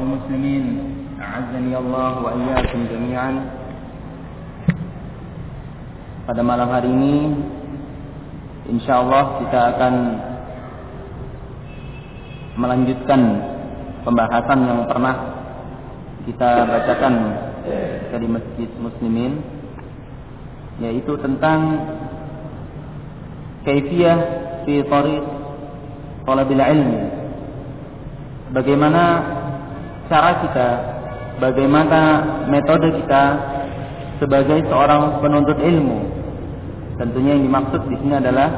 kaum muslimin a'azzani Allah wa iyyakum jami'an. Pada malam hari ini insyaallah kita akan melanjutkan pembahasan yang pernah kita bacakan di masjid muslimin yaitu tentang kaifiyah fi tariq talabil ilmi. Bagaimana cara kita bagaimana metode kita sebagai seorang penuntut ilmu tentunya yang dimaksud di sini adalah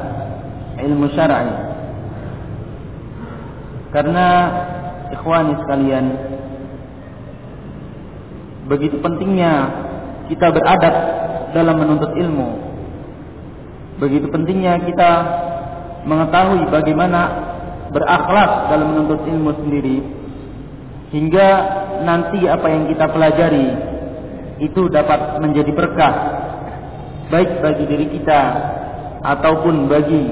ilmu syar'i karena ikhwani sekalian begitu pentingnya kita beradab dalam menuntut ilmu. Begitu pentingnya kita mengetahui bagaimana berakhlak dalam menuntut ilmu sendiri hingga nanti apa yang kita pelajari itu dapat menjadi berkah baik bagi diri kita ataupun bagi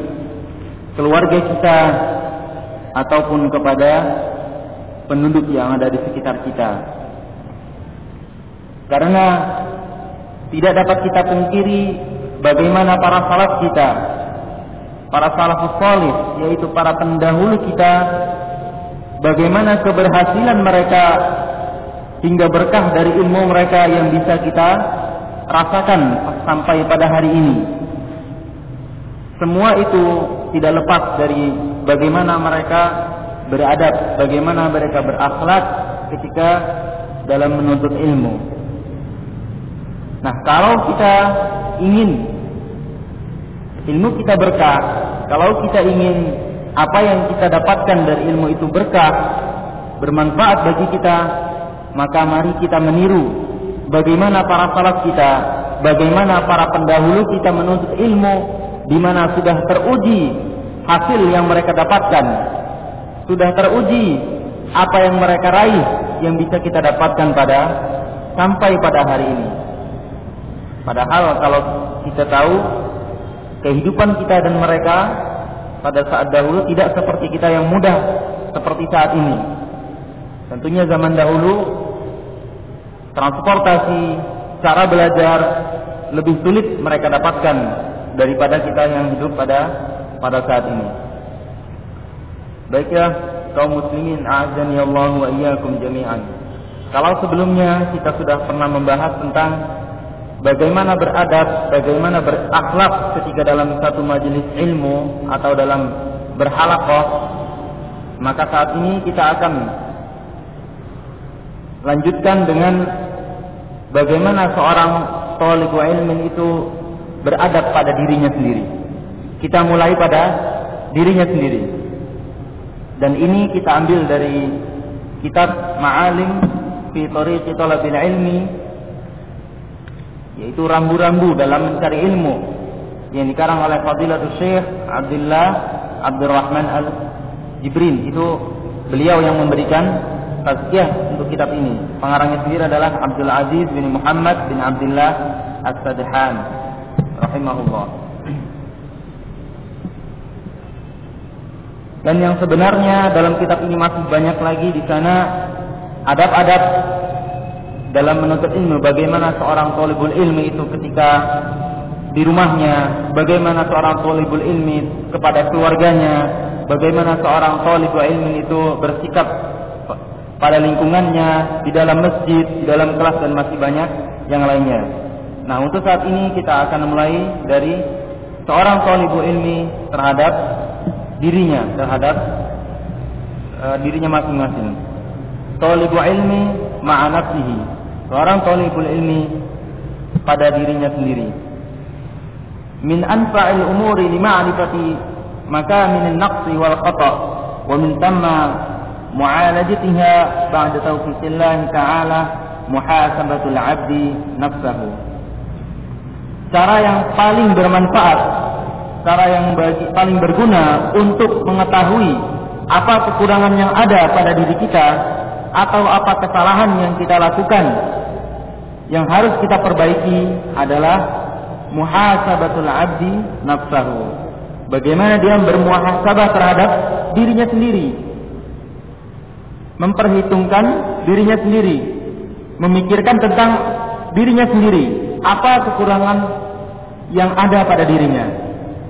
keluarga kita ataupun kepada penduduk yang ada di sekitar kita. Karena tidak dapat kita pungkiri bagaimana para salaf kita, para salafus salih, yaitu para pendahulu kita, bagaimana keberhasilan mereka hingga berkah dari ilmu mereka yang bisa kita rasakan sampai pada hari ini. Semua itu tidak lepas dari bagaimana mereka beradab, bagaimana mereka berakhlak ketika dalam menuntut ilmu. Nah, kalau kita ingin ilmu kita berkah, kalau kita ingin apa yang kita dapatkan dari ilmu itu berkah, bermanfaat bagi kita, maka mari kita meniru bagaimana para salaf kita, bagaimana para pendahulu kita menuntut ilmu di mana sudah teruji hasil yang mereka dapatkan. Sudah teruji apa yang mereka raih yang bisa kita dapatkan pada sampai pada hari ini. Padahal kalau kita tahu kehidupan kita dan mereka pada saat dahulu tidak seperti kita yang mudah seperti saat ini. Tentunya zaman dahulu transportasi, cara belajar lebih sulit mereka dapatkan daripada kita yang hidup pada pada saat ini. Baiklah kaum muslimin a'azani Allah wa iyyakum jami'an. Kalau sebelumnya kita sudah pernah membahas tentang bagaimana beradab, bagaimana berakhlak ketika dalam satu majelis ilmu atau dalam berhalakoh, maka saat ini kita akan lanjutkan dengan bagaimana seorang tolibu ilmin itu beradab pada dirinya sendiri. Kita mulai pada dirinya sendiri. Dan ini kita ambil dari kitab Ma'alim fi Tariqi Talabil Ilmi yaitu rambu-rambu dalam mencari ilmu. Yang dikarang oleh Fadilatul Syekh Abdullah Abdurrahman Al Jibrin itu beliau yang memberikan tazkiyah untuk kitab ini. Pengarangnya sendiri adalah Abdul Aziz bin Muhammad bin Abdullah As-Sadhan. Rahimahullah. Dan yang sebenarnya dalam kitab ini masih banyak lagi di sana adab-adab dalam menuntut ilmu bagaimana seorang tolibul ilmi itu ketika di rumahnya bagaimana seorang tolibul ilmi kepada keluarganya bagaimana seorang tolibul ilmi itu bersikap pada lingkungannya di dalam masjid di dalam kelas dan masih banyak yang lainnya. Nah untuk saat ini kita akan mulai dari seorang tolibul ilmi terhadap dirinya terhadap uh, dirinya masing-masing. Tolibul ilmi ma'anafsihi seorang talibul ilmi pada dirinya sendiri. Min anfa'il umuri li ma'rifati makamin an-naqsi wal khata' wa min tamma mu'alajatiha ba'da tawfiqillah ta'ala muhasabatul 'abdi nafsahu. Cara yang paling bermanfaat, cara yang paling berguna untuk mengetahui apa kekurangan yang ada pada diri kita atau apa kesalahan yang kita lakukan yang harus kita perbaiki adalah muhasabatul abdi nafsahu. Bagaimana dia bermuhasabah terhadap dirinya sendiri. memperhitungkan dirinya sendiri, memikirkan tentang dirinya sendiri, apa kekurangan yang ada pada dirinya,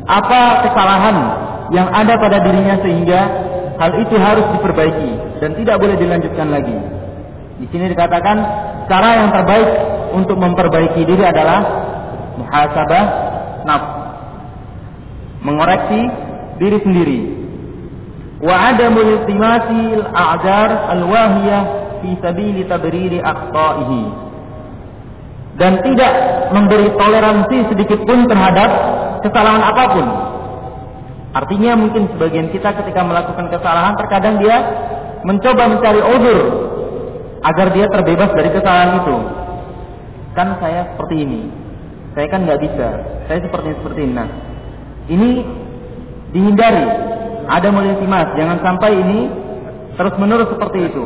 apa kesalahan yang ada pada dirinya sehingga hal itu harus diperbaiki dan tidak boleh dilanjutkan lagi. Di sini dikatakan cara yang terbaik untuk memperbaiki diri adalah muhasabah nafs. Mengoreksi diri sendiri. Wa adamul iltimasi al-a'jar al-wahiyah fi sabili tabriri akhtaihi. Dan tidak memberi toleransi sedikit pun terhadap kesalahan apa pun. Artinya mungkin sebagian kita ketika melakukan kesalahan terkadang dia mencoba mencari udur agar dia terbebas dari kesalahan itu. Kan saya seperti ini, saya kan nggak bisa, saya seperti seperti ini. Nah, ini dihindari. Ada multimas, jangan sampai ini terus menerus seperti itu.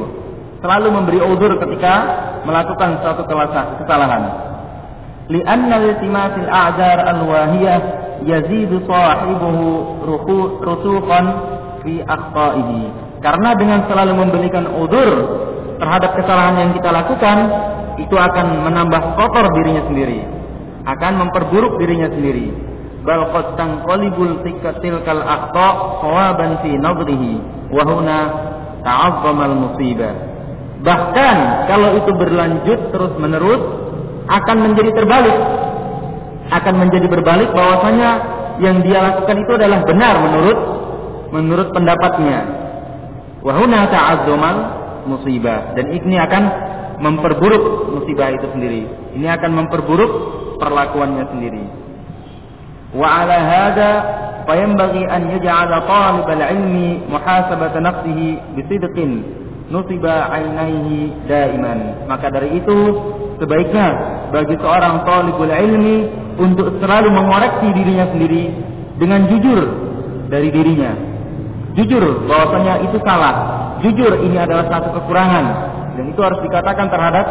Selalu memberi udur ketika melakukan suatu kesalahan. Lianna iltimasil a'zar al-wahiyah yazidu sahibuhu rusuqan fi akhtaihi. Karena dengan selalu memberikan udur terhadap kesalahan yang kita lakukan, itu akan menambah kotor dirinya sendiri, akan memperburuk dirinya sendiri. Bal qad tanqalibul tilkal akhta sawaban fi nadrihi wa huna ta'azzama musibah. Bahkan kalau itu berlanjut terus menerus akan menjadi terbalik. Akan menjadi berbalik bahwasanya yang dia lakukan itu adalah benar menurut menurut pendapatnya. Wa huna ta'azzumal musibah dan ini akan memperburuk musibah itu sendiri. Ini akan memperburuk perlakuannya sendiri. Wa ala hada yaj'ala talib al-ilmi muhasabata nafsihi bisidqin nusiba ainaihi daiman. Maka dari itu sebaiknya bagi seorang talibul ilmi untuk selalu mengoreksi dirinya sendiri dengan jujur dari dirinya. Jujur bahwasanya itu salah. Jujur ini adalah satu kekurangan dan itu harus dikatakan terhadap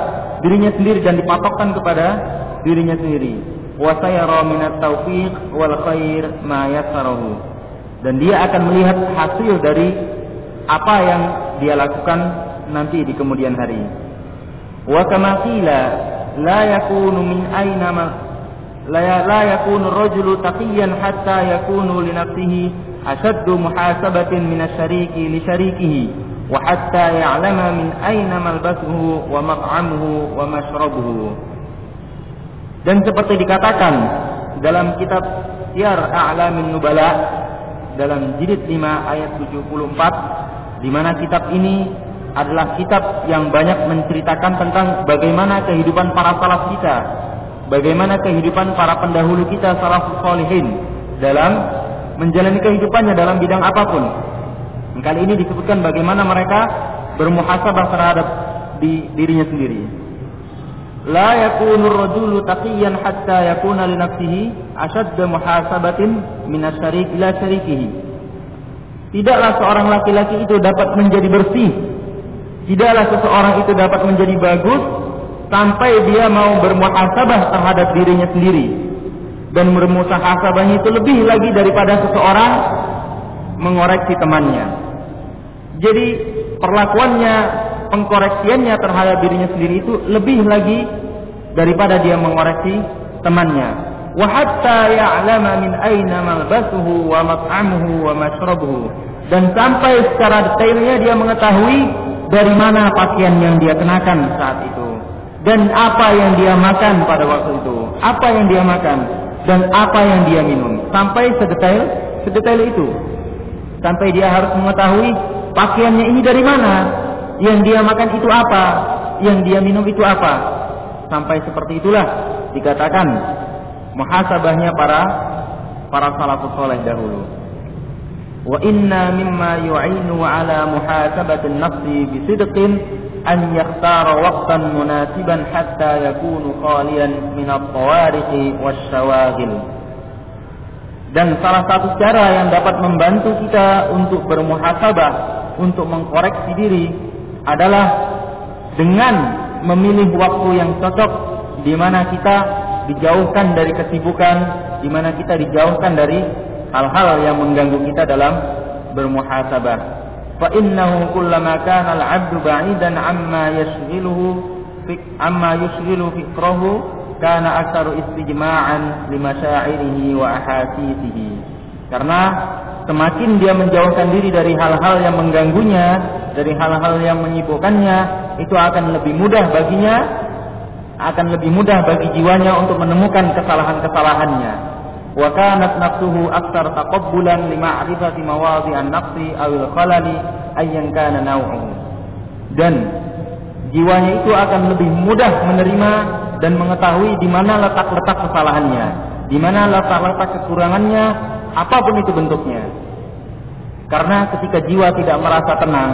dirinya sendiri dan dipatokkan kepada dirinya sendiri. Wa minat taufiq wal khair ma yassarahu. Dan dia akan melihat hasil dari apa yang dia lakukan nanti di kemudian hari. Wa kama qila la yakunu min aina ma ya-, la yakunu rajulu taqiyan hatta yakunu li nafsihi ashaddu muhasabatin min asy-syariki li syarikihi wa hatta ya'lama min aina malbasuhu wa mat'amuhu wa mashrabuhu. Dan seperti dikatakan dalam kitab Syiar A'lamin Nubala dalam jilid 5 ayat 74 di mana kitab ini adalah kitab yang banyak menceritakan tentang bagaimana kehidupan para salaf kita bagaimana kehidupan para pendahulu kita salafus solihin dalam menjalani kehidupannya dalam bidang apa pun Kali ini disebutkan bagaimana mereka bermuhasabah terhadap di dirinya sendiri. La yakunu rajulu taqiyan hatta yakuna li nafsihi ashadd muhasabatin min asyarik ila syarikihi. Tidaklah seorang laki-laki itu dapat menjadi bersih. Tidaklah seseorang itu dapat menjadi bagus sampai dia mau bermuhasabah terhadap dirinya sendiri. Dan bermuhasabahnya itu lebih lagi daripada seseorang mengoreksi temannya. Jadi perlakuannya, pengkoreksiannya terhadap dirinya sendiri itu lebih lagi daripada dia mengoreksi temannya. Min wa. Dan sampai secara detailnya dia mengetahui dari mana pakaian yang dia kenakan saat itu dan apa yang dia makan pada waktu itu, apa yang dia makan dan apa yang dia minum sampai sedetail sedetail itu. Sampai dia harus mengetahui Pakaiannya ini dari mana? Yang dia makan itu apa? Yang dia minum itu apa? Sampai seperti itulah dikatakan muhasabahnya para para salafus saleh dahulu. Wa inna mimma yu'inu ala muhasabati nafsi bisidqin an yakhtara waqtan munasiban hatta yakunu khaliyan min at-tawariqi wasyawagil. Dan salah satu cara yang dapat membantu kita untuk bermuhasabah untuk mengkoreksi diri adalah dengan memilih waktu yang cocok di mana kita dijauhkan dari kesibukan, di mana kita dijauhkan dari hal-hal yang mengganggu kita dalam bermuhasabah. Fa innahu kullama kana al-'abdu ba'idan amma yashghiluhu fi amma yashghilu fikrahu kana aktsaru istijma'an li masyairihi wa ahasisihi. Karena semakin dia menjauhkan diri dari hal-hal yang mengganggunya, dari hal-hal yang menyibukkannya, itu akan lebih mudah baginya akan lebih mudah bagi jiwanya untuk menemukan kesalahan-kesalahannya. Wa kanat nafsuhu aktsar taqabbulan li ma'rifati mawadhi'an nafsi awil khalali ayyan kana naw'uhu dan jiwanya itu akan lebih mudah menerima dan mengetahui di mana letak-letak kesalahannya di mana letak-letak kekurangannya apa pun itu bentuknya. Karena ketika jiwa tidak merasa tenang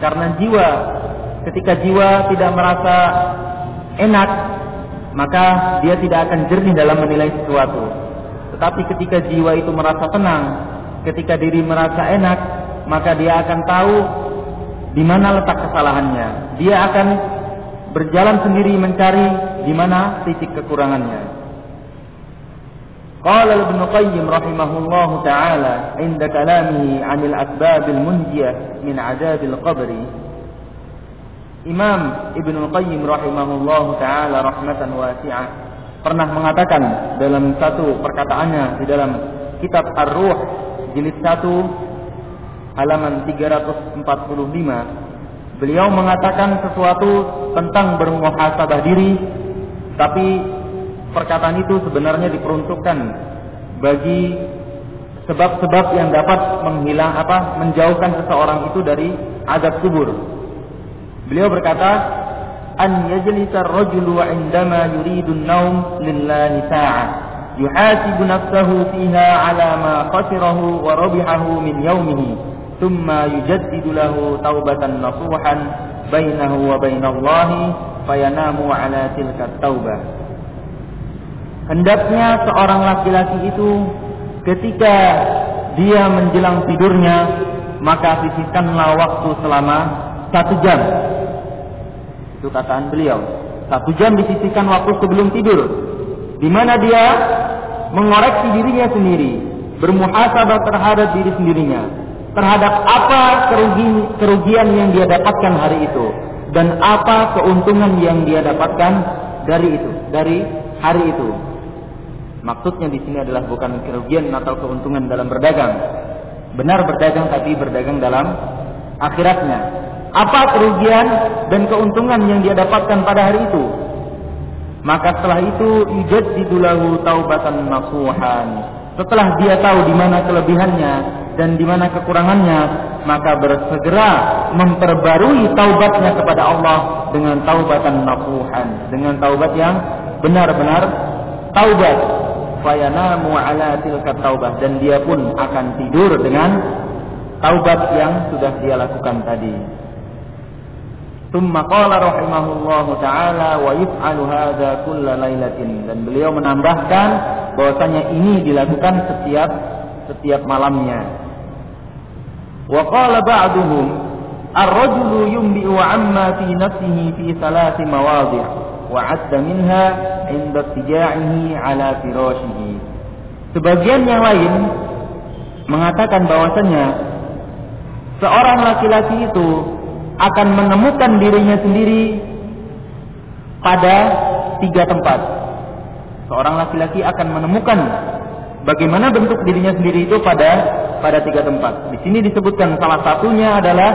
karena jiwa ketika jiwa tidak merasa enak maka dia tidak akan jernih dalam menilai sesuatu tetapi ketika jiwa itu merasa tenang, ketika diri merasa enak, maka dia akan tahu di mana letak kesalahannya. Dia akan berjalan sendiri mencari di mana titik kekurangannya. قال ابن القيم رحمه الله تعالى عند كلامه عن الأسباب المنجية من عذاب القبر Imam Ibnu Qayyim rahimahullahu taala rahmatan wasi'ah pernah mengatakan dalam satu perkataannya di dalam kitab Ar-Ruh jilid 1 halaman 345 beliau mengatakan sesuatu tentang bermuhasabah diri tapi perkataan itu sebenarnya diperuntukkan bagi sebab-sebab yang dapat menghilang apa menjauhkan seseorang itu dari azab kubur Beliau berkata, "An yajlisa ar-rajulu 'indama yuridu an-nawm lillahi sa'a, yuhasibu nafsahu fiha 'ala ma khasirahu wa rabihahu min yawmihi, thumma yujaddidu lahu taubatan nasuhan bainahu wa bainallahi fayanamu 'ala tilka at-taubah." Hendaknya seorang laki-laki itu ketika dia menjelang tidurnya maka sisihkanlah waktu selama satu jam itu kataan beliau. Satu jam disisihkan waktu sebelum tidur. Di mana dia mengoreksi dirinya sendiri. Bermuhasabah terhadap diri sendirinya. Terhadap apa kerugian, kerugian yang dia dapatkan hari itu. Dan apa keuntungan yang dia dapatkan dari itu. Dari hari itu. Maksudnya di sini adalah bukan kerugian atau keuntungan dalam berdagang. Benar berdagang tapi berdagang dalam akhiratnya apa kerugian dan keuntungan yang dia dapatkan pada hari itu. Maka setelah itu yujaddidulahu taubatan nasuhan. Setelah dia tahu di mana kelebihannya dan di mana kekurangannya, maka bersegera memperbarui taubatnya kepada Allah dengan taubatan nasuhan, dengan taubat yang benar-benar taubat. Fayanamu ala tilka taubah dan dia pun akan tidur dengan taubat yang sudah dia lakukan tadi. Tumma qala rahimahullahu taala wa yuf'alu hadha kulla lailatin dan beliau menambahkan bahwasanya ini dilakukan setiap setiap malamnya. Wa qala ba'duhum ar-rajulu yumbi'u 'amma fi nafsihi fi thalathi mawadhi' wa 'adda minha 'inda tija'ihi 'ala firashihi. Sebagian yang lain mengatakan bahwasanya seorang laki-laki itu akan menemukan dirinya sendiri pada tiga tempat. Seorang laki-laki akan menemukan bagaimana bentuk dirinya sendiri itu pada pada tiga tempat. Di sini disebutkan salah satunya adalah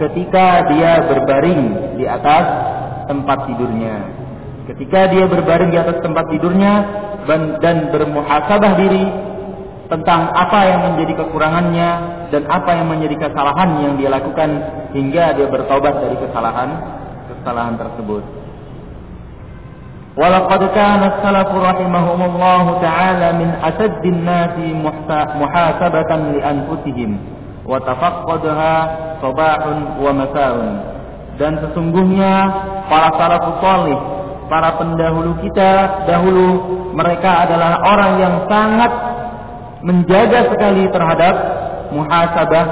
ketika dia berbaring di atas tempat tidurnya. Ketika dia berbaring di atas tempat tidurnya dan bermuhasabah diri tentang apa yang menjadi kekurangannya dan apa yang menjadi kesalahan yang dia lakukan hingga dia bertobat dari kesalahan kesalahan tersebut. Walaqad kana salafu ta'ala min asaddin muhasabatan li anfusihim sabahun wa masaun. Dan sesungguhnya para salafus salih, para pendahulu kita dahulu mereka adalah orang yang sangat menjaga sekali terhadap muhasabah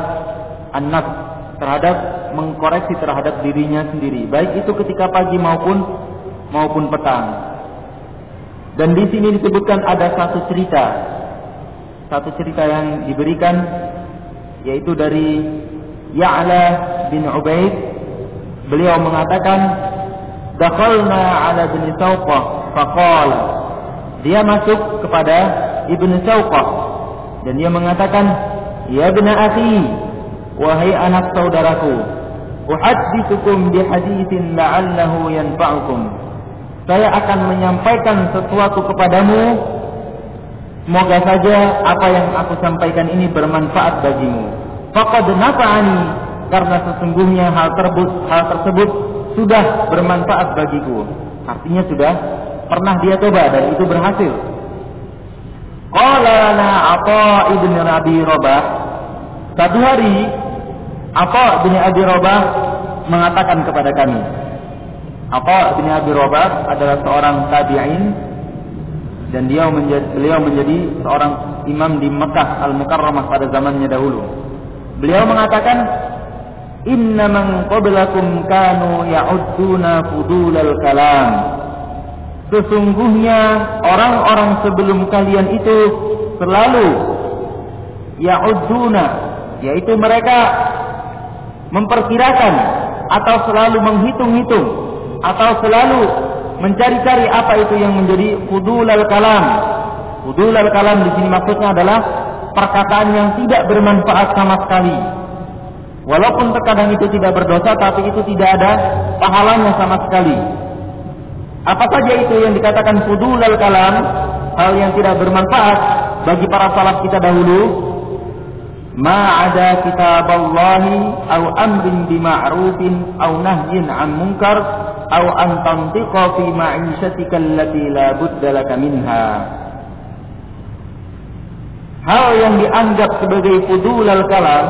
an-nafs, terhadap mengkoreksi terhadap dirinya sendiri, baik itu ketika pagi maupun maupun petang. Dan di sini disebutkan ada satu cerita, satu cerita yang diberikan yaitu dari Ya'la bin Ubaid. Beliau mengatakan dakhalna ala bin Sawqah faqala. Dia masuk kepada Ibnu Sawqah dan dia mengatakan ya bin akhi wahai anak saudaraku uhaddithukum bi haditsin la'allahu yanfa'ukum. Saya akan menyampaikan sesuatu kepadamu. Semoga saja apa yang aku sampaikan ini bermanfaat bagimu. Faqad nafa'ani karena sesungguhnya hal tersebut hal tersebut sudah bermanfaat bagiku. Artinya sudah pernah dia coba dan itu berhasil qala lana Atha ibn Abi Rabah satu hari Atha bin Abi Rabah mengatakan kepada kami. Atha bin Abi Rabah adalah seorang tabi'in dan dia menjadi, beliau menjadi seorang imam di Mekah Al-Mukarramah pada zamannya dahulu. Beliau mengatakan, "Inna man qablakum kanu ya'udduna fudulal kalam." Sesungguhnya orang-orang sebelum kalian itu selalu ya'udduna yaitu mereka memperkirakan atau selalu menghitung-hitung atau selalu mencari-cari apa itu yang menjadi fudul al-kalam. Fudul al-kalam di sini maksudnya adalah perkataan yang tidak bermanfaat sama sekali. Walaupun terkadang itu tidak berdosa tapi itu tidak ada pahalanya sama sekali. Apa saja itu yang dikatakan fudul al-kalam, hal yang tidak bermanfaat bagi para salaf kita dahulu? Ma ada kitab Allah au amrin bima'rufin au nahyin an munkar au an tantiqa fi ma'ishatika allati la budda laka minha. Hal yang dianggap sebagai fudul al-kalam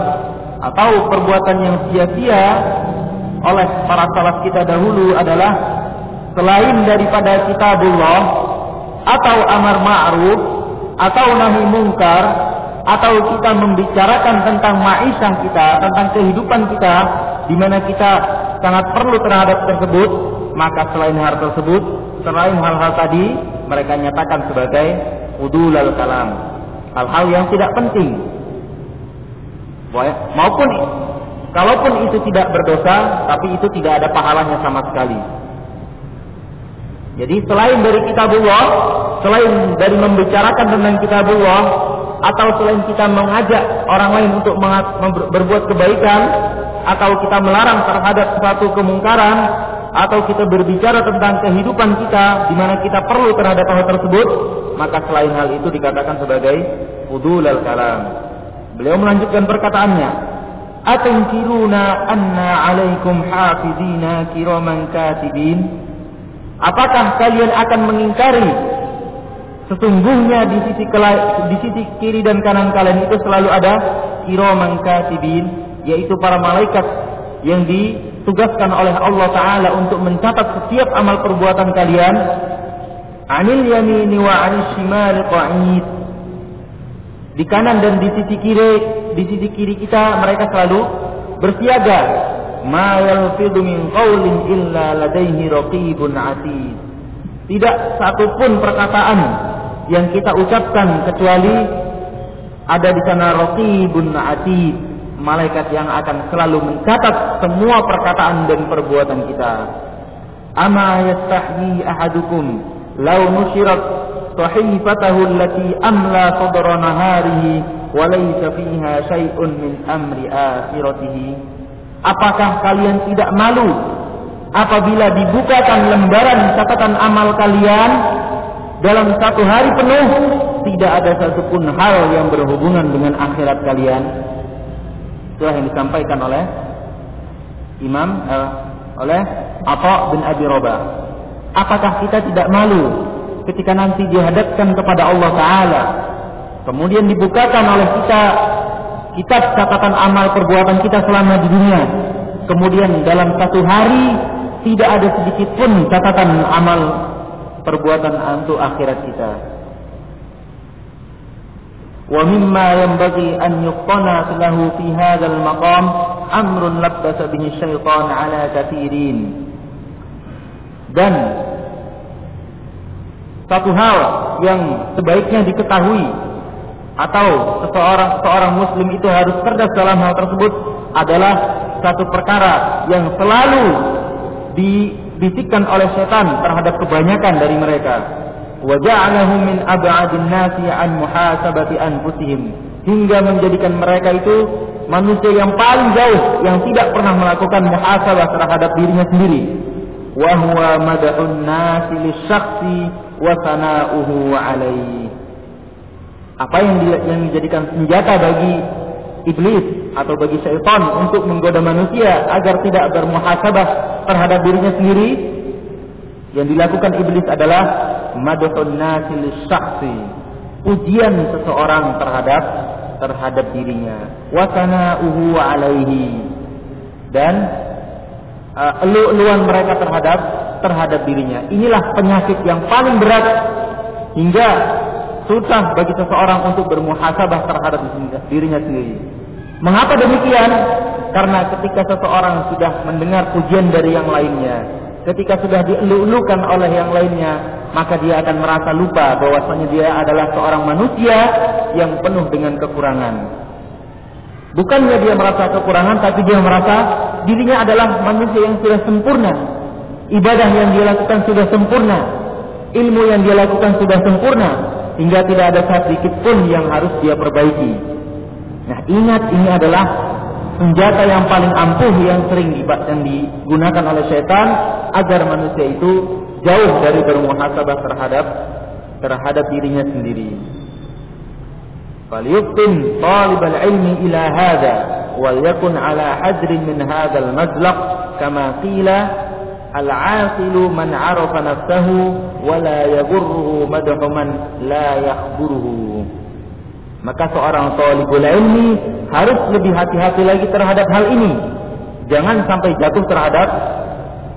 atau perbuatan yang sia-sia oleh para salaf kita dahulu adalah selain daripada kitabullah atau amar ma'ruf atau nahi mungkar atau kita membicarakan tentang maisha kita, tentang kehidupan kita, di mana kita sangat perlu terhadap tersebut, maka selain hal tersebut, selain hal-hal tadi, mereka nyatakan sebagai udul al-kalam. Hal-hal yang tidak penting. Maupun kalaupun itu tidak berdosa, tapi itu tidak ada pahalanya sama sekali. Jadi selain dari kitabullah, selain dari membicarakan tentang kitabullah, atau selain kita mengajak orang lain untuk berbuat kebaikan atau kita melarang terhadap suatu kemungkaran atau kita berbicara tentang kehidupan kita di mana kita perlu terhadap hal tersebut maka selain hal itu dikatakan sebagai udul al kalam beliau melanjutkan perkataannya atunkiruna anna alaikum hafidina kiraman katibin apakah kalian akan mengingkari Sesungguhnya di sisi di sisi kiri dan kanan kalian itu selalu ada kiraman katibin, yaitu para malaikat yang ditugaskan oleh Allah Taala untuk mencatat setiap amal perbuatan kalian. Anil yamini wa anil qa'id. Di kanan dan di sisi kiri, di sisi kiri kita mereka selalu bersiaga. Ma yalfidu min qawlin illa ladaihi raqibun atid. Tidak satupun perkataan yang kita ucapkan kecuali ada di sana raqibun atid, malaikat yang akan selalu mencatat semua perkataan dan perbuatan kita. Ama yastahyi ahadukum law nushirat sahifatahu allati amla sadra naharihi wa laysa fiha syai'un min amri akhiratihi. Apakah kalian tidak malu apabila dibukakan lembaran catatan amal kalian dalam satu hari penuh tidak ada satupun hal yang berhubungan dengan akhirat kalian. Itulah yang disampaikan oleh Imam eh, oleh Atha bin Abi Robah. Apakah kita tidak malu ketika nanti dihadapkan kepada Allah Taala, kemudian dibukakan oleh kita kitab catatan amal perbuatan kita selama di dunia, kemudian dalam satu hari tidak ada sedikit pun catatan amal perbuatan untuk akhirat kita. Wa mimma yanbaghi an yuqtana lahu fi hadzal maqam amrun labbasa bihi syaitan ala kathirin. Dan satu hal yang sebaiknya diketahui atau seseorang seorang muslim itu harus cerdas dalam hal tersebut adalah satu perkara yang selalu dibisikkan oleh setan terhadap kebanyakan dari mereka. Wa ja'alahum min ab'adin nasi an muhasabati hingga menjadikan mereka itu manusia yang paling jauh yang tidak pernah melakukan muhasabah terhadap dirinya sendiri. Wa huwa mad'un nasi lisyakhsi wa sana'uhu alaihi. Apa yang yang dijadikan senjata bagi iblis atau bagi syaitan untuk menggoda manusia agar tidak bermuhasabah terhadap dirinya sendiri? Yang dilakukan iblis adalah madhun nasil syakhsi ujian seseorang terhadap terhadap dirinya. Wasana uhu alaihi. Dan uh, elu-eluan mereka terhadap terhadap dirinya. Inilah penyakit yang paling berat hingga susah bagi seseorang untuk bermuhasabah terhadap dirinya sendiri. Mengapa demikian? Karena ketika seseorang sudah mendengar pujian dari yang lainnya, ketika sudah dielu-elukan oleh yang lainnya, maka dia akan merasa lupa bahwasanya dia adalah seorang manusia yang penuh dengan kekurangan. Bukannya dia merasa kekurangan, tapi dia merasa dirinya adalah manusia yang sudah sempurna. Ibadah yang dia lakukan sudah sempurna. Ilmu yang dia lakukan sudah sempurna hingga tidak ada sedikit pun yang harus dia perbaiki. Nah, ingat ini adalah senjata yang paling ampuh yang sering yang digunakan oleh setan agar manusia itu jauh dari bermuhasabah terhadap terhadap dirinya sendiri. Ila hadha wal ala min kama qila Al-aqilu man arafa nafsahu wa la yaghurruhu madhu man. Maka seorang talibul ilmi harus lebih hati-hati lagi terhadap hal ini. Jangan sampai jatuh terhadap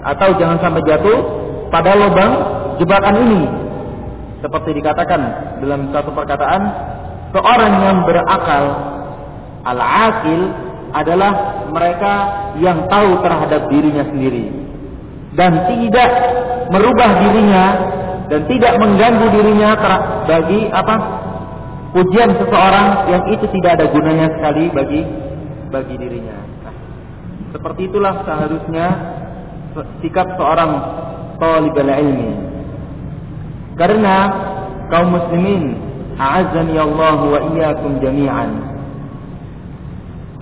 atau jangan sampai jatuh pada lubang jebakan ini. Seperti dikatakan dalam satu perkataan, seorang yang berakal al-aqil adalah mereka yang tahu terhadap dirinya sendiri dan tidak merubah dirinya dan tidak mengganggu dirinya bagi apa pujian seseorang yang itu tidak ada gunanya sekali bagi bagi dirinya. Nah, seperti itulah seharusnya sikap seorang talibul ilmi. Karena kaum muslimin a'azzani Allah wa iyyakum jami'an.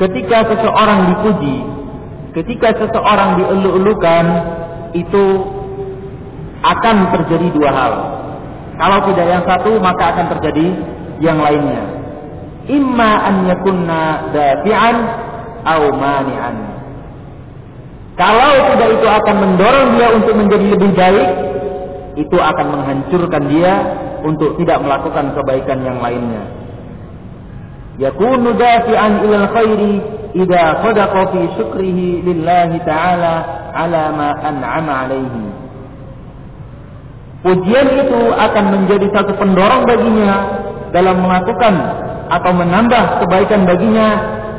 Ketika seseorang dipuji, ketika seseorang dielu-elukan, itu akan terjadi dua hal. Kalau tidak yang satu, maka akan terjadi yang lainnya. Imma an yakunna dafi'an au mani'an. Kalau tidak itu akan mendorong dia untuk menjadi lebih baik, itu akan menghancurkan dia untuk tidak melakukan kebaikan yang lainnya. Yakunu dafi'an ilal khairi idza sadaqa fi syukrihi lillahi ta'ala ala ma an'ama alaihi. Pujian itu akan menjadi satu pendorong baginya dalam melakukan atau menambah kebaikan baginya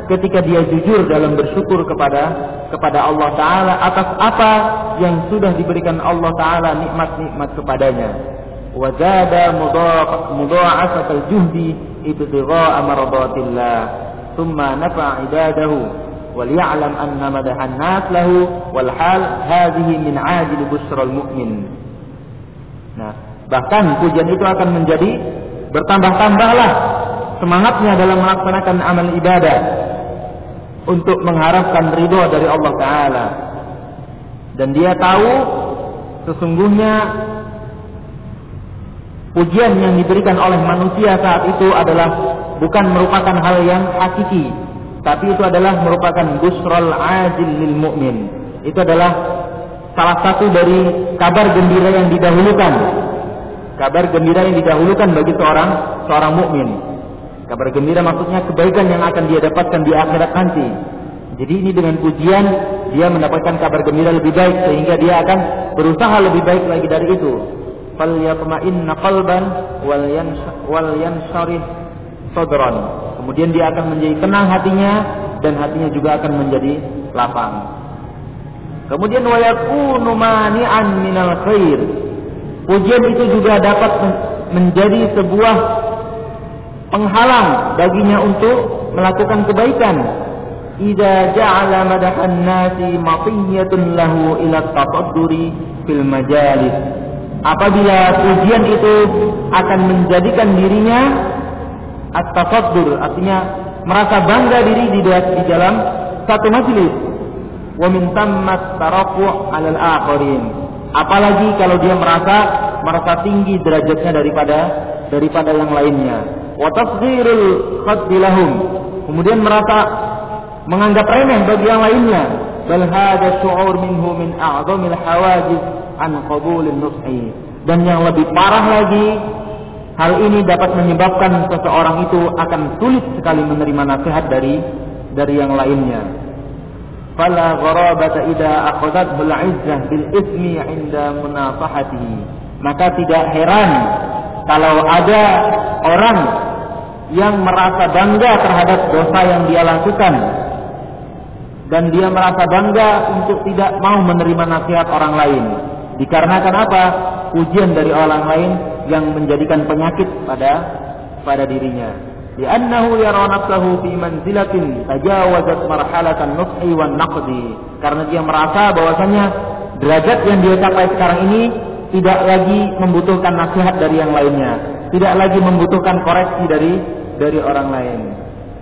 ketika dia jujur dalam bersyukur kepada kepada Allah taala atas apa yang sudah diberikan Allah taala nikmat-nikmat kepadanya. Wa zada mudha'afat al-juhdi ibtigha'a maradatillah. Nafa'a ibadahu وليعلم أن مدح الناس له والحال هذه من عاجل بشرى المؤمن Nah, bahkan pujian itu akan menjadi bertambah-tambahlah semangatnya dalam melaksanakan amal ibadah untuk mengharapkan ridho dari Allah Taala. Dan dia tahu sesungguhnya pujian yang diberikan oleh manusia saat itu adalah bukan merupakan hal yang hakiki, tapi itu adalah merupakan busrul ajil lil mu'min. Itu adalah salah satu dari kabar gembira yang didahulukan. Kabar gembira yang didahulukan bagi seorang seorang mukmin. Kabar gembira maksudnya kebaikan yang akan dia dapatkan di akhirat nanti. Jadi ini dengan pujian dia mendapatkan kabar gembira lebih baik sehingga dia akan berusaha lebih baik lagi dari itu. Falyatma'inna qalban wal yansyarih sadran Kemudian dia akan menjadi tenang hatinya dan hatinya juga akan menjadi lapang. Kemudian wayakunu mani'an minal khair. Pujian itu juga dapat menjadi sebuah penghalang baginya untuk melakukan kebaikan. idza ja'ala madahan nasi matiyatun lahu ila tasadduri fil majalis apabila pujian itu akan menjadikan dirinya at-tafaddur artinya merasa bangga diri di, di dalam satu majelis wa min tammat tarafu' 'alal akharin apalagi kalau dia merasa merasa tinggi derajatnya daripada daripada yang lainnya. Wa tasghirul khaddi lahum. Kemudian merasa menganggap remeh bagi yang lainnya. Bal hadha syu'ur minhu min a'zamil hawajiz an qabulin nushi dan yang lebih parah lagi hal ini dapat menyebabkan seseorang itu akan sulit sekali menerima nasihat dari dari yang lainnya. Fala gharabata idza akhadhathu al-'izzah bil ismi 'inda munafahatihi. Maka tidak heran kalau ada orang yang merasa bangga terhadap dosa yang dia lakukan. Dan dia merasa bangga untuk tidak mau menerima nasihat orang lain. Dikarenakan apa? Ujian dari orang lain yang menjadikan penyakit pada pada dirinya. Li'annahu yara nafsahu fi manzilatin tajawazat marhalatan nushi wan naqdi. Karena dia merasa bahwasanya derajat yang dia capai sekarang ini tidak lagi membutuhkan nasihat dari yang lainnya, tidak lagi membutuhkan koreksi dari dari orang lain.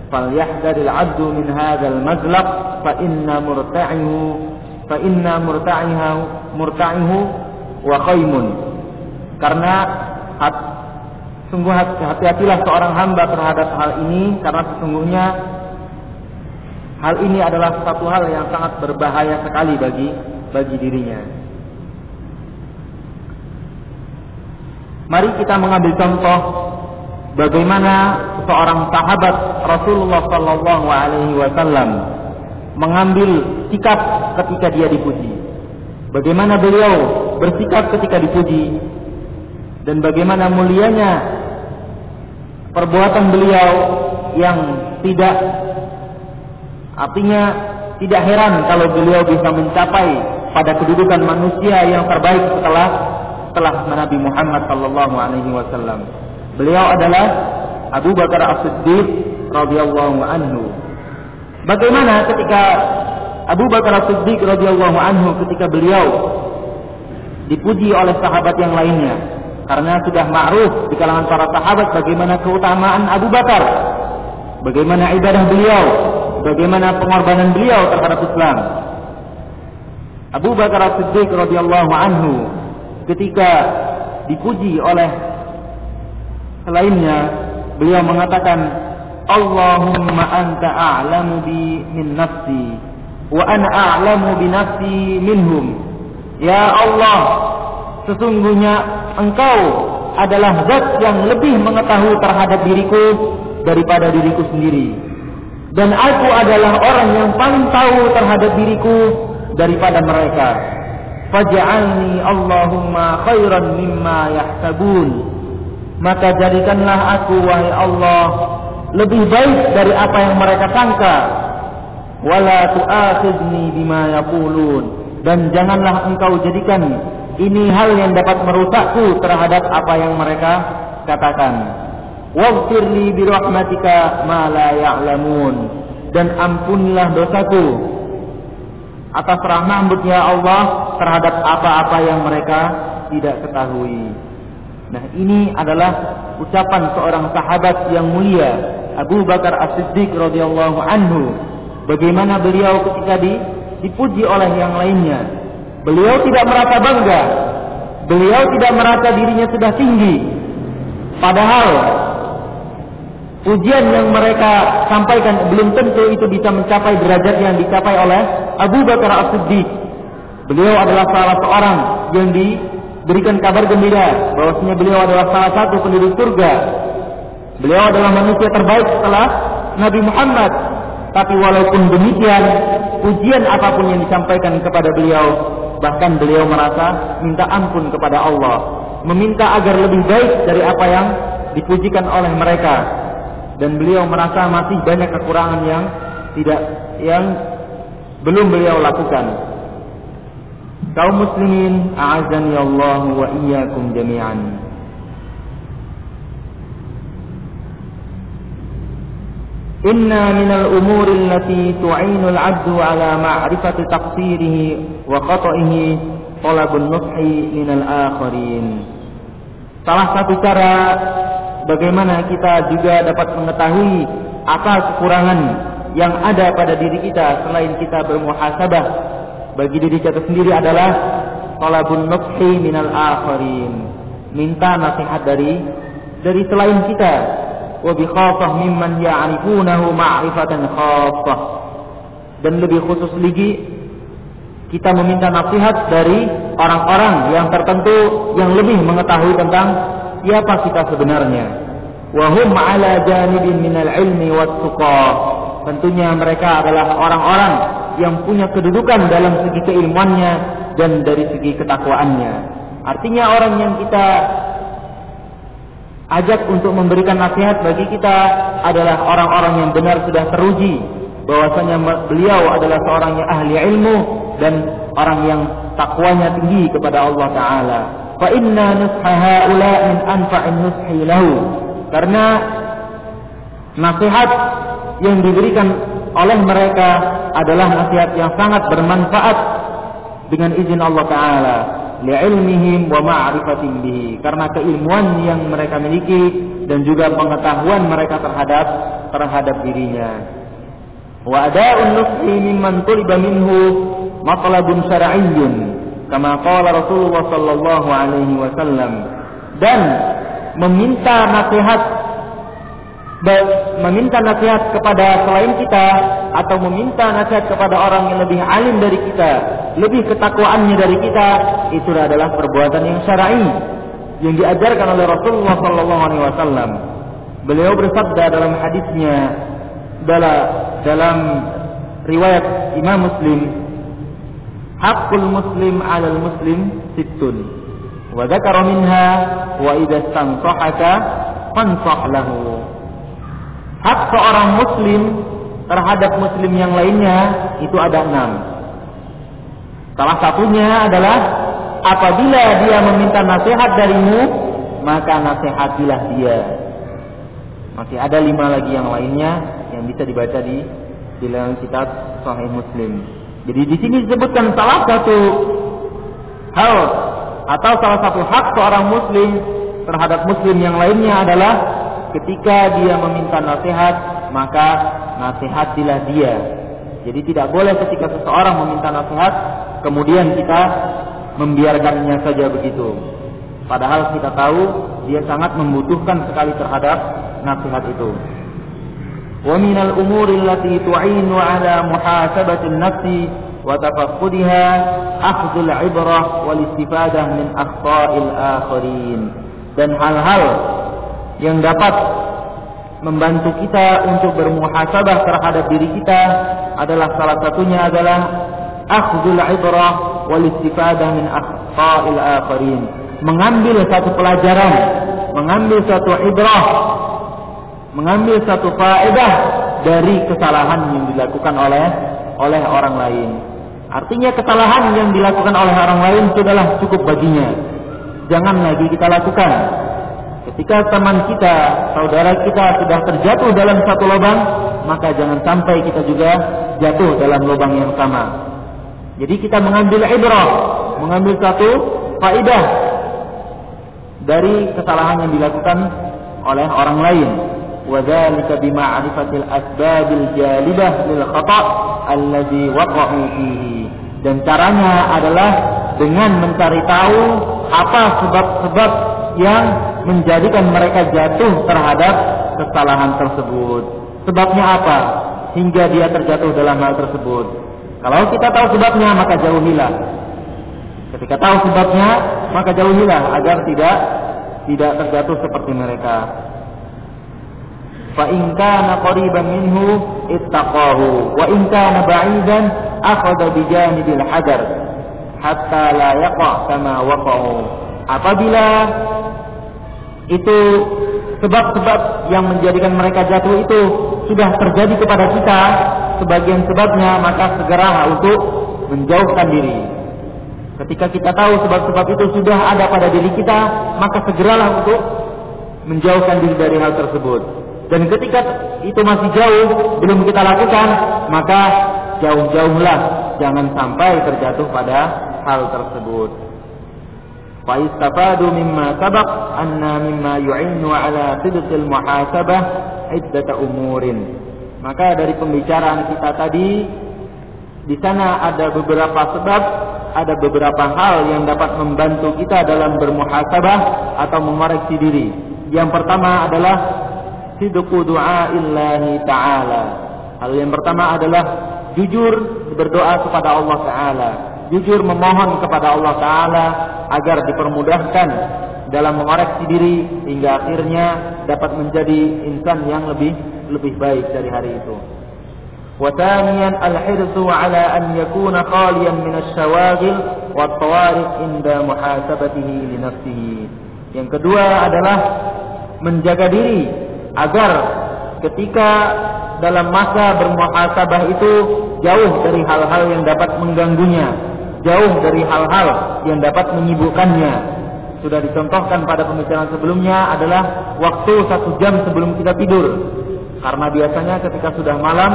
Falyahdharil 'abdu min hadzal mazlaq fa inna murta'ihu fa inna murta'ihu murta'ihu wa qaimun karena hat, sungguh hati-hatilah seorang hamba terhadap hal ini karena sesungguhnya hal ini adalah satu hal yang sangat berbahaya sekali bagi bagi dirinya. Mari kita mengambil contoh bagaimana seorang sahabat Rasulullah Sallallahu Alaihi Wasallam mengambil sikap ketika dia dipuji. Bagaimana beliau bersikap ketika dipuji dan bagaimana mulianya perbuatan beliau yang tidak artinya tidak heran kalau beliau bisa mencapai pada kedudukan manusia yang terbaik setelah setelah Nabi Muhammad sallallahu alaihi wasallam. Beliau adalah Abu Bakar As-Siddiq radhiyallahu anhu Bagaimana ketika Abu Bakar Siddiq radhiyallahu anhu ketika beliau dipuji oleh sahabat yang lainnya karena sudah ma'ruf di kalangan para sahabat bagaimana keutamaan Abu Bakar bagaimana ibadah beliau bagaimana pengorbanan beliau terhadap Islam Abu Bakar Siddiq radhiyallahu anhu ketika dipuji oleh selainnya beliau mengatakan Allahumma anta a'lamu bi min nafsi wa ana a'lamu bi nafsi minhum. Ya Allah, sesungguhnya Engkau adalah zat yang lebih mengetahui terhadap diriku daripada diriku sendiri. Dan aku adalah orang yang paling tahu terhadap diriku daripada mereka. Faj'alni Allahumma khairan mimma yahsabun. Maka jadikanlah aku wahai Allah lebih baik dari apa yang mereka sangka. Wala tu'akhidni bima yaqulun dan janganlah engkau jadikan ini hal yang dapat merusakku terhadap apa yang mereka katakan. Waghfirli bi rahmatika ma la ya'lamun dan ampunilah dosaku atas rahmatmu ya Allah terhadap apa-apa yang mereka tidak ketahui. Nah, ini adalah ucapan seorang sahabat yang mulia, Abu Bakar As-Siddiq radhiyallahu anhu. Bagaimana beliau ketika di, dipuji oleh yang lainnya. Beliau tidak merasa bangga. Beliau tidak merasa dirinya sudah tinggi. Padahal ujian yang mereka sampaikan belum tentu itu bisa mencapai derajat yang dicapai oleh Abu Bakar As-Siddiq. Beliau adalah salah seorang yang di berikan kabar gembira bahwasanya beliau adalah salah satu penduduk surga. Beliau adalah manusia terbaik setelah Nabi Muhammad. Tapi walaupun demikian, ujian apa pun yang disampaikan kepada beliau, bahkan beliau merasa minta ampun kepada Allah, meminta agar lebih baik dari apa yang dipujikan oleh mereka. Dan beliau merasa masih banyak kekurangan yang tidak yang belum beliau lakukan. Kaum muslimin a'azani Allah wa iyyakum jami'an Inna minal umuri allati tu'inul abdu ala ma'rifati taqsirihi wa khata'ihi talabun nushi minal akharin. Salah satu cara bagaimana kita juga dapat mengetahui akal kekurangan yang ada pada diri kita selain kita bermuhasabah bagi diri kita sendiri adalah talabun nushi minal akharin. Minta nasihat dari dari selain kita khassah mimman ya'rifunahu ma'rifatan khassah dan lebih khusus lagi kita meminta nasihat dari orang-orang yang tertentu yang lebih mengetahui tentang siapa kita sebenarnya. Wa hum 'ala janibin minal ilmi tentunya mereka adalah orang-orang yang punya kedudukan dalam segi keilmuannya dan dari segi ketakwaannya. Artinya orang yang kita ajak untuk memberikan nasihat bagi kita adalah orang-orang yang benar sudah teruji bahwasanya beliau adalah seorang yang ahli ilmu dan orang yang takwanya tinggi kepada Allah taala. Fa inna nusha haula min anfa'in nushi lahu. Karena nasihat yang diberikan oleh mereka adalah nasihat yang sangat bermanfaat dengan izin Allah taala li'ilmihim wa ma'rifatin bihi. Karena keilmuan yang mereka miliki dan juga pengetahuan mereka terhadap terhadap dirinya. Wa ada'un nushi mimman tuliba minhu matlabun syar'iyyun kama qala Rasulullah sallallahu alaihi wasallam. Dan meminta nasihat meminta nasihat kepada selain kita atau meminta nasihat kepada orang yang lebih alim dari kita, lebih ketakwaannya dari kita, itu adalah perbuatan yang syar'i yang diajarkan oleh Rasulullah sallallahu alaihi wasallam. Beliau bersabda dalam hadisnya dalam dalam riwayat Imam Muslim, "Haqqul muslim 'alal muslim sittun." Wa dzakara minha wa idza stansahaka fansah lahu hak seorang muslim terhadap muslim yang lainnya itu ada enam. Salah satunya adalah apabila dia meminta nasihat darimu, maka nasihatilah dia. Masih ada lima lagi yang lainnya yang bisa dibaca di di dalam kitab Sahih Muslim. Jadi di sini disebutkan salah satu hal atau salah satu hak seorang muslim terhadap muslim yang lainnya adalah ketika dia meminta nasihat, maka nasihatilah dia. Jadi tidak boleh ketika seseorang meminta nasihat, kemudian kita membiarkannya saja begitu. Padahal kita tahu dia sangat membutuhkan sekali terhadap nasihat itu. Wa minal umuri allati tu'inu ala muhasabati nafsi wa tafaqqudiha akhdhul ibrah wal istifadah min akhta'il akharin. Dan hal-hal yang dapat membantu kita untuk bermuhasabah terhadap diri kita adalah salah satunya adalah akhdul ibrah wal istifadah min akhta'il akharin. Mengambil satu pelajaran mengambil satu ibrah mengambil satu faedah dari kesalahan yang dilakukan oleh oleh orang lain. Artinya kesalahan yang dilakukan oleh orang lain sudahlah cukup baginya. Jangan lagi kita lakukan Ketika teman kita, saudara kita sudah terjatuh dalam satu lubang, maka jangan sampai kita juga jatuh dalam lubang yang sama. Jadi kita mengambil ibrah, mengambil satu faidah dari kesalahan yang dilakukan oleh orang lain. وذلك بمعرفة الأسباب الجالبة للخطأ الذي وقعوا فيه dan caranya adalah dengan mencari tahu apa sebab-sebab yang menjadikan mereka jatuh terhadap kesalahan tersebut. Sebabnya apa? Hingga dia terjatuh dalam hal tersebut. Kalau kita tahu sebabnya, maka jauhilah. Ketika tahu sebabnya, maka jauhilah agar tidak tidak terjatuh seperti mereka. Fa in kana qariban minhu ittaqahu wa in kana ba'idan akhadha bi janibil hadar hatta la yaqa kama waqa'u. Apabila itu sebab-sebab yang menjadikan mereka jatuh itu sudah terjadi kepada kita. Sebagian sebabnya maka segera untuk menjauhkan diri. Ketika kita tahu sebab-sebab itu sudah ada pada diri kita maka segeralah untuk menjauhkan diri dari hal tersebut. Dan ketika itu masih jauh, belum kita lakukan, maka jauh-jauhlah. Jangan sampai terjatuh pada hal tersebut. Fa'istafadu mimma sabaq anna mimma yu'inu ala sidqil muhasabah iddata umurin. Maka dari pembicaraan kita tadi di sana ada beberapa sebab, ada beberapa hal yang dapat membantu kita dalam bermuhasabah atau mengoreksi diri. Yang pertama adalah sidqu du'aillahi ta'ala. Hal yang pertama adalah jujur berdoa kepada Allah Ta'ala Jujur memohon kepada Allah Ta'ala agar dipermudahkan dalam mengoreksi diri hingga akhirnya dapat menjadi insan yang lebih lebih baik dari hari itu. وثانيا الحرص على أن يكون خاليا من الشواغل والطوارئ عند محاسبته لنفسه yang kedua adalah menjaga diri agar ketika dalam masa bermuhasabah itu jauh dari hal-hal yang dapat mengganggunya, jauh dari hal-hal yang dapat menyibukkannya. Sudah dicontohkan pada pembicaraan sebelumnya adalah waktu satu jam sebelum kita tidur. Karena biasanya ketika sudah malam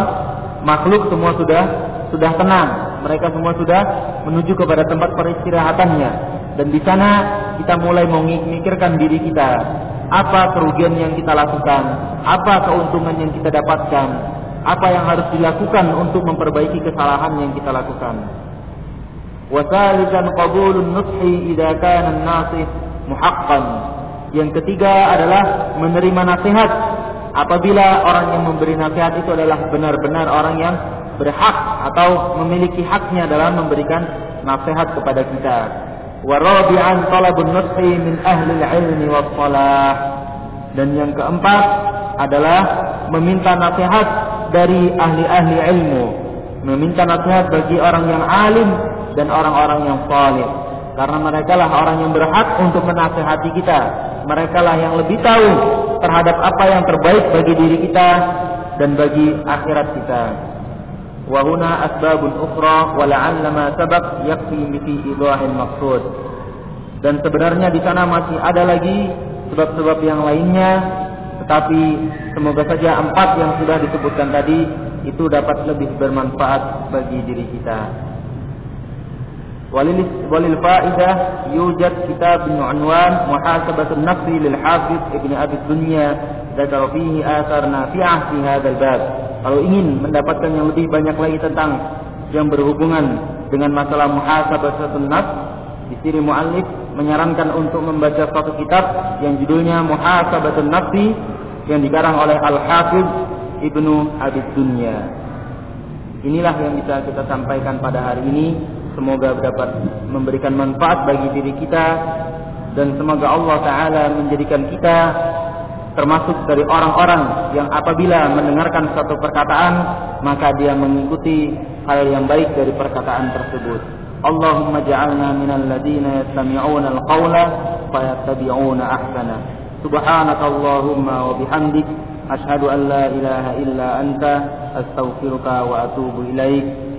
makhluk semua sudah sudah tenang, mereka semua sudah menuju kepada tempat peristirahatannya. Dan di sana kita mulai memikirkan diri kita, apa kerugian yang kita lakukan, apa keuntungan yang kita dapatkan, apa yang harus dilakukan untuk memperbaiki kesalahan yang kita lakukan. Wasalisan qabulun nushi idza kana an-nasih muhaqqan. Yang ketiga adalah menerima nasihat apabila orang yang memberi nasihat itu adalah benar-benar orang yang berhak atau memiliki haknya dalam memberikan nasihat kepada kita. Warabi'an talabun nushi min ahli ilmi wa salah. Dan yang keempat adalah meminta nasihat dari ahli-ahli ilmu. Meminta nasihat bagi orang yang alim dan orang-orang yang saleh. Karena mereka lah orang yang berhak untuk menasehati kita. Mereka lah yang lebih tahu terhadap apa yang terbaik bagi diri kita dan bagi akhirat kita. Wa huna asbabun ukhra wa la'alla ma sabaq yakfi fi idahil maqsud. Dan sebenarnya di sana masih ada lagi sebab-sebab yang lainnya tetapi semoga saja empat yang sudah disebutkan tadi itu dapat lebih bermanfaat bagi diri kita. وللفائدة يوجد كتاب عنوان محاسبة النفس للحافظ ابن أبي الدنيا ذكر فيه آثار نافعة في هذا الباب kalau ingin mendapatkan yang lebih banyak lagi tentang yang berhubungan dengan masalah muhasabah nafs di sini muallif menyarankan untuk membaca satu kitab yang judulnya Muhasabatun Nafsi yang dikarang oleh Al-Hafiz Ibnu Abi Dunya. Inilah yang bisa kita sampaikan pada hari ini. Semoga dapat memberikan manfaat bagi diri kita dan semoga Allah Taala menjadikan kita termasuk dari orang-orang yang apabila mendengarkan satu perkataan maka dia mengikuti hal yang baik dari perkataan tersebut. Allahumma ja'alna minal ladina yastami'una al-qawla fayattabi'una ahsana. Subhanaka Allahumma wa bihamdik asyhadu an la ilaha illa anta astaghfiruka wa atubu ilaik.